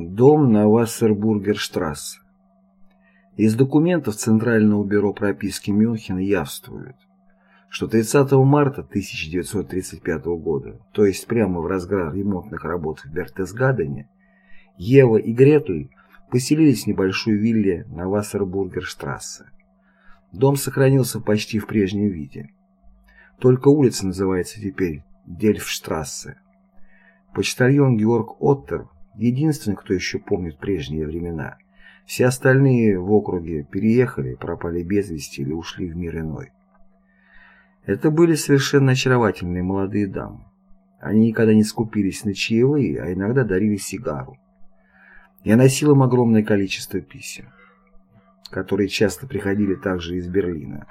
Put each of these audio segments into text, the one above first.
Дом на Вассербургерштрассе. Из документов Центрального бюро прописки Мюнхена явствует, что 30 марта 1935 года, то есть прямо в разгар ремонтных работ в Бертесгадене, Ева и Гретель поселились в небольшой вилле на Вассербургерштрассе. Дом сохранился почти в прежнем виде. Только улица называется теперь Дельфштрассе. Почтальон Георг Оттер единственный, кто еще помнит прежние времена. Все остальные в округе переехали, пропали без вести или ушли в мир иной. Это были совершенно очаровательные молодые дамы. Они никогда не скупились на чаевые, а иногда дарили сигару. Я носил им огромное количество писем, которые часто приходили также из Берлина.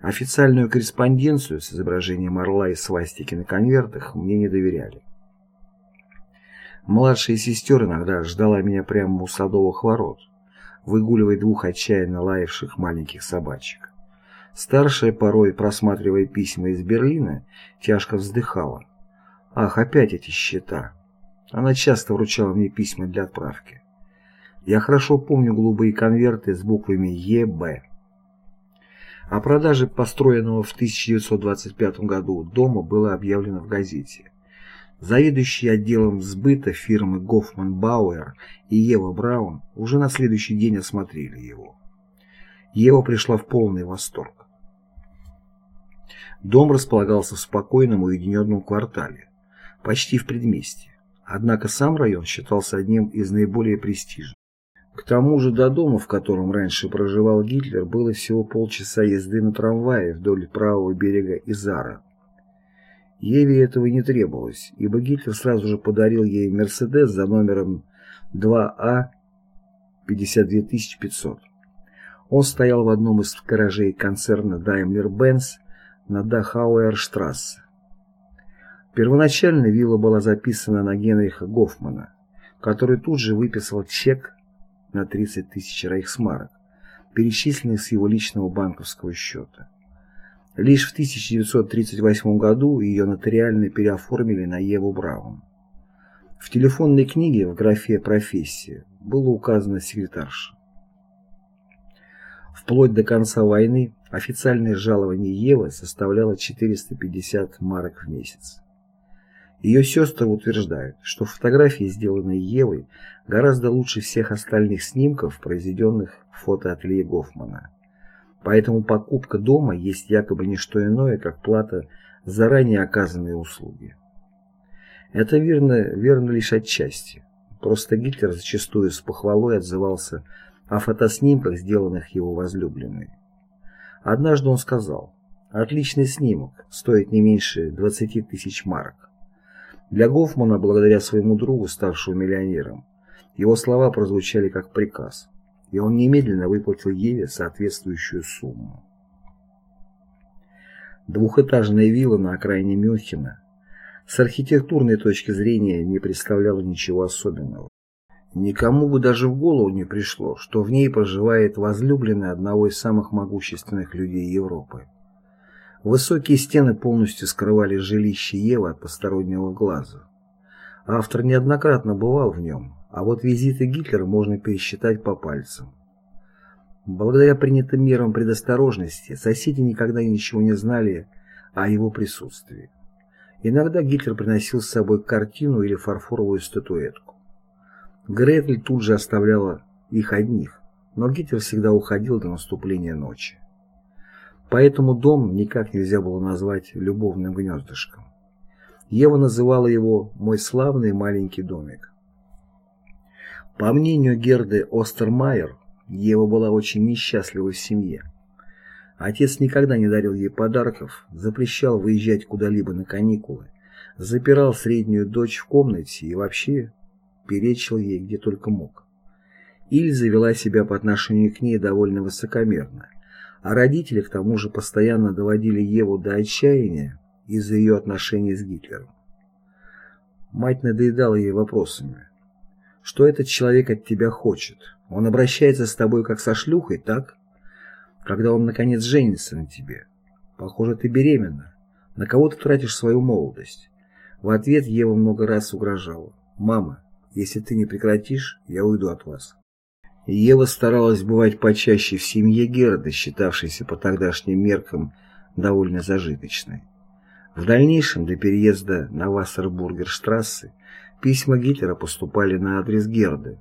Официальную корреспонденцию с изображением орла и свастики на конвертах мне не доверяли. Младшая сестер иногда ждала меня прямо у садовых ворот, выгуливая двух отчаянно лаявших маленьких собачек. Старшая, порой просматривая письма из Берлина, тяжко вздыхала. «Ах, опять эти счета!» Она часто вручала мне письма для отправки. Я хорошо помню голубые конверты с буквами ЕБ. О продаже построенного в 1925 году дома было объявлено в газете. Заведующие отделом сбыта фирмы Гофман Бауэр и Ева Браун уже на следующий день осмотрели его. Ева пришла в полный восторг. Дом располагался в спокойном уединенном квартале, почти в предместье. Однако сам район считался одним из наиболее престижных. К тому же до дома, в котором раньше проживал Гитлер, было всего полчаса езды на трамвае вдоль правого берега Изара. Еве этого не требовалось, ибо Гитлер сразу же подарил ей «Мерседес» за номером 2А 52500. Он стоял в одном из гаражей концерна Daimler-Benz на Дахауэрштрассе. Первоначально вилла была записана на Генриха Гофмана, который тут же выписал чек на 30 тысяч рейхсмарок, перечисленный с его личного банковского счета. Лишь в 1938 году ее нотариально переоформили на Еву Браун. В телефонной книге в графе «Профессия» было указано секретарша. Вплоть до конца войны официальное жалование Евы составляло 450 марок в месяц. Ее сестры утверждают, что фотографии, сделанные Евой, гораздо лучше всех остальных снимков, произведенных в фотоателье Гофмана. Поэтому покупка дома есть якобы не что иное, как плата за заранее оказанные услуги. Это верно, верно лишь отчасти. Просто Гитлер зачастую с похвалой отзывался о фотоснимках, сделанных его возлюбленной. Однажды он сказал, «Отличный снимок, стоит не меньше 20 тысяч марок». Для Гофмана, благодаря своему другу, ставшему миллионером, его слова прозвучали как приказ и он немедленно выплатил Еве соответствующую сумму. Двухэтажная вилла на окраине Мюнхена с архитектурной точки зрения не представляла ничего особенного. Никому бы даже в голову не пришло, что в ней проживает возлюбленный одного из самых могущественных людей Европы. Высокие стены полностью скрывали жилище Евы от постороннего глаза. Автор неоднократно бывал в нем, а вот визиты Гитлера можно пересчитать по пальцам. Благодаря принятым мерам предосторожности соседи никогда ничего не знали о его присутствии. Иногда Гитлер приносил с собой картину или фарфоровую статуэтку. Гретель тут же оставляла их одних, но Гитлер всегда уходил до наступления ночи. Поэтому дом никак нельзя было назвать любовным гнездышком. Ева называла его «мой славный маленький домик». По мнению Герды Остермайер, Ева была очень несчастлива в семье. Отец никогда не дарил ей подарков, запрещал выезжать куда-либо на каникулы, запирал среднюю дочь в комнате и вообще перечил ей где только мог. Ильза вела себя по отношению к ней довольно высокомерно, а родители к тому же постоянно доводили Еву до отчаяния из-за ее отношений с Гитлером. Мать надоедала ей вопросами. Что этот человек от тебя хочет? Он обращается с тобой как со шлюхой, так? Когда он наконец женится на тебе. Похоже, ты беременна. На кого ты тратишь свою молодость? В ответ Ева много раз угрожала. «Мама, Если ты не прекратишь, я уйду от вас. Ева старалась бывать почаще в семье Герда, считавшейся по тогдашним меркам довольно зажиточной. В дальнейшем, до переезда на Вассербургерштрассе, письма Гитлера поступали на адрес Герды.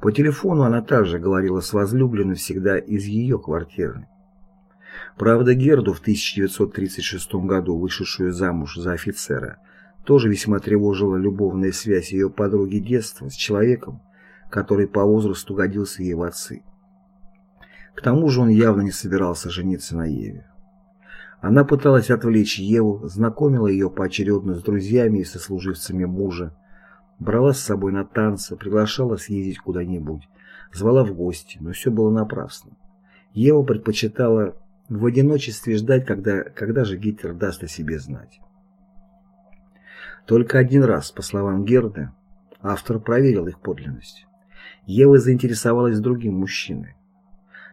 По телефону она также говорила с возлюбленным всегда из ее квартиры. Правда, Герду в 1936 году, вышедшую замуж за офицера, тоже весьма тревожила любовная связь ее подруги детства с человеком, который по возрасту годился ей в отцы. К тому же он явно не собирался жениться на Еве. Она пыталась отвлечь Еву, знакомила ее поочередно с друзьями и сослуживцами мужа, брала с собой на танцы, приглашала съездить куда-нибудь, звала в гости, но все было напрасно. Ева предпочитала в одиночестве ждать, когда, когда же Гитлер даст о себе знать. Только один раз, по словам Герды, автор проверил их подлинность. Ева заинтересовалась другим мужчиной.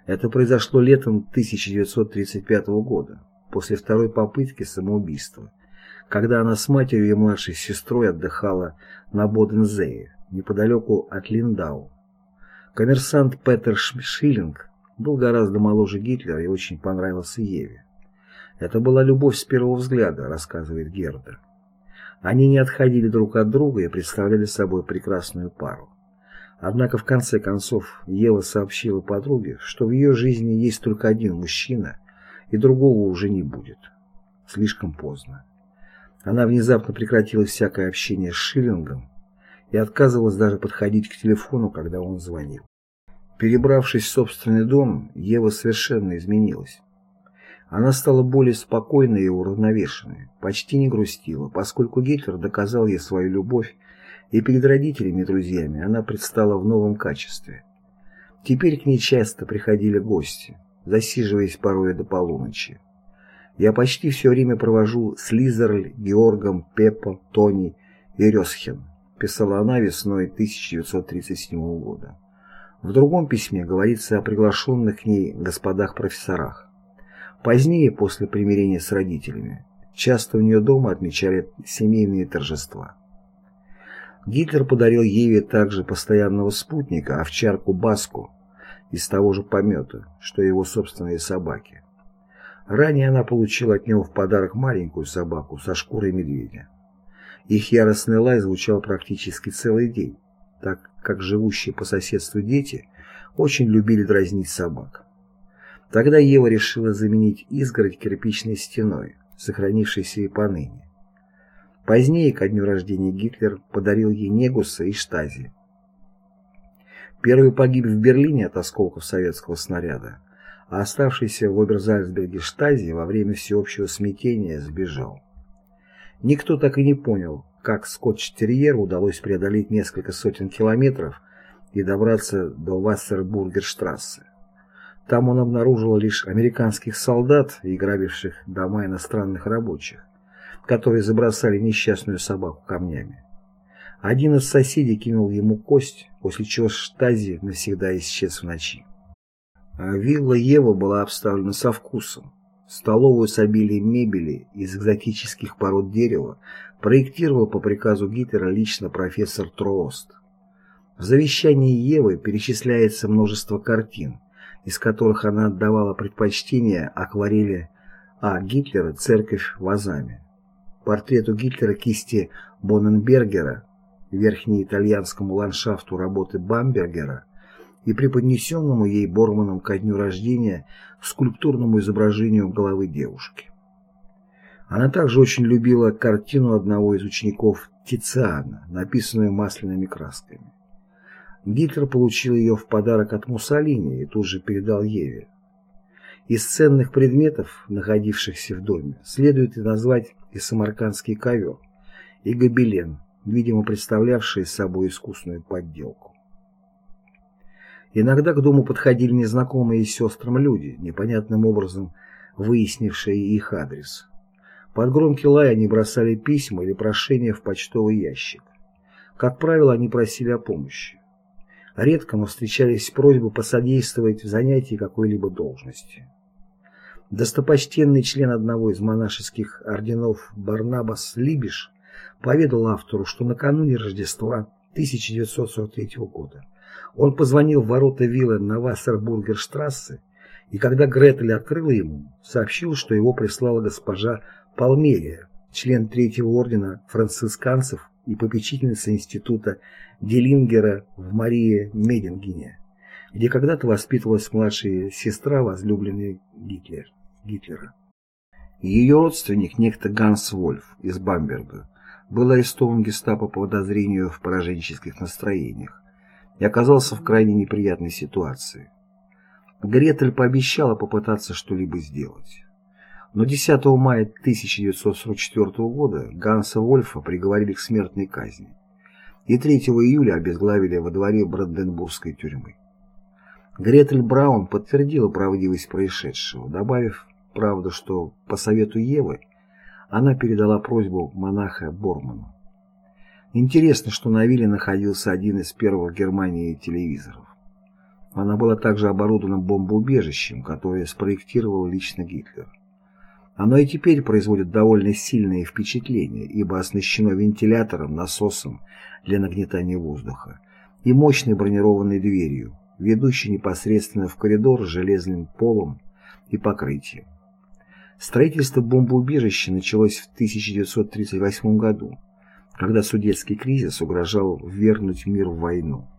Это произошло летом 1935 года после второй попытки самоубийства, когда она с матерью и младшей сестрой отдыхала на Бодензее, неподалеку от Линдау. Коммерсант Петер Шиллинг был гораздо моложе Гитлера и очень понравился Еве. Это была любовь с первого взгляда, рассказывает Герда. Они не отходили друг от друга и представляли собой прекрасную пару. Однако в конце концов Ева сообщила подруге, что в ее жизни есть только один мужчина, и другого уже не будет. Слишком поздно. Она внезапно прекратила всякое общение с Шиллингом и отказывалась даже подходить к телефону, когда он звонил. Перебравшись в собственный дом, Ева совершенно изменилась. Она стала более спокойной и уравновешенной, почти не грустила, поскольку Гитлер доказал ей свою любовь, и перед родителями и друзьями она предстала в новом качестве. Теперь к ней часто приходили гости засиживаясь порой до полуночи. Я почти все время провожу с Лизерль, Георгом, Пеппо, Тони и Рёсхен, писала она весной 1937 года. В другом письме говорится о приглашенных к ней господах-профессорах. Позднее, после примирения с родителями, часто у нее дома отмечали семейные торжества. Гитлер подарил Еве также постоянного спутника, овчарку Баску, из того же помета, что и его собственные собаки. Ранее она получила от него в подарок маленькую собаку со шкурой медведя. Их яростный лай звучал практически целый день, так как живущие по соседству дети очень любили дразнить собак. Тогда Ева решила заменить изгородь кирпичной стеной, сохранившейся и поныне. Позднее, ко дню рождения Гитлер подарил ей Негуса и Штази, Первый погиб в Берлине от осколков советского снаряда, а оставшийся в Оберзальцберге Штази во время всеобщего смятения сбежал. Никто так и не понял, как скотч-терьеру удалось преодолеть несколько сотен километров и добраться до Вассербургерштрассе. Там он обнаружил лишь американских солдат и грабивших дома иностранных рабочих, которые забросали несчастную собаку камнями. Один из соседей кинул ему кость, после чего Штази навсегда исчез в ночи. А вилла Ева была обставлена со вкусом. Столовую с обилием мебели из экзотических пород дерева проектировал по приказу Гитлера лично профессор Троост. В завещании Евы перечисляется множество картин, из которых она отдавала предпочтение акварели А. Гитлера «Церковь в Азаме». Портрету Гитлера кисти Бонненбергера верхнеитальянскому ландшафту работы Бамбергера и преподнесенному ей Борманом ко дню рождения скульптурному изображению головы девушки. Она также очень любила картину одного из учеников Тициана, написанную масляными красками. Гитлер получил ее в подарок от Муссолини и тут же передал Еве. Из ценных предметов, находившихся в доме, следует и назвать и самаркандский ковер, и гобелен, видимо представлявшие собой искусную подделку. Иногда к дому подходили незнакомые сестрам люди, непонятным образом выяснившие их адрес. Под громкий лай они бросали письма или прошения в почтовый ящик. Как правило, они просили о помощи. Редко, но встречались просьбы посодействовать в занятии какой-либо должности. Достопочтенный член одного из монашеских орденов Барнабас Либиш поведал автору, что накануне Рождества 1943 года. Он позвонил в ворота виллы на Вассербургерштрассе, и когда Гретель открыла ему, сообщил, что его прислала госпожа Палмерия, член Третьего ордена францисканцев и попечительница института Делингера в Марии Медингене, где когда-то воспитывалась младшая сестра возлюбленной Гитлер, Гитлера. Ее родственник, некто Ганс Вольф из Бамберга, был арестован гестапо по подозрению в пораженческих настроениях и оказался в крайне неприятной ситуации. Гретель пообещала попытаться что-либо сделать. Но 10 мая 1944 года Ганса Вольфа приговорили к смертной казни и 3 июля обезглавили во дворе Бранденбургской тюрьмы. Гретель Браун подтвердила правдивость происшедшего, добавив, правда, что по совету Евы она передала просьбу монаха Борману. Интересно, что на вилле находился один из первых в Германии телевизоров. Она была также оборудована бомбоубежищем, которое спроектировал лично Гитлер. Оно и теперь производит довольно сильное впечатление, ибо оснащено вентилятором, насосом для нагнетания воздуха и мощной бронированной дверью, ведущей непосредственно в коридор с железным полом и покрытием. Строительство бомбоубежища началось в 1938 году, когда судетский кризис угрожал ввергнуть мир в войну.